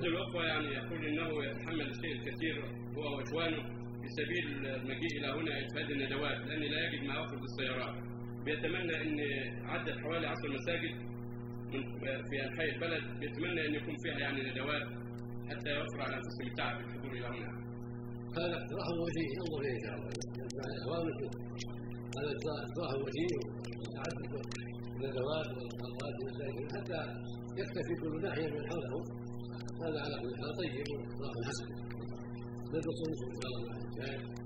احد الاخوه يعني يقول إنه يتحمل الشيء الكثير هو وإخوانه في سبيل المجيء إلى هنا افاد الندوات لأن لا يجد ما ياخذ بالسيارات. بيتمنى إن عدد حوالي 10 مساجد في أنحاء البلد بيتمنى أن يكون فيها يعني ندوات حتى يوفر على أنفسهم التعب في الحضور إلى هنا. هذا اقتراح وجيه انظر إليه إن شاء الله. هذا اقتراح وجيه وتعدد الندوات والخطوات والمساجد حتى يكتفي كل ناحية من حوله. هذا على كل حال طيب واقتراح حسن ندرس ان شاء الله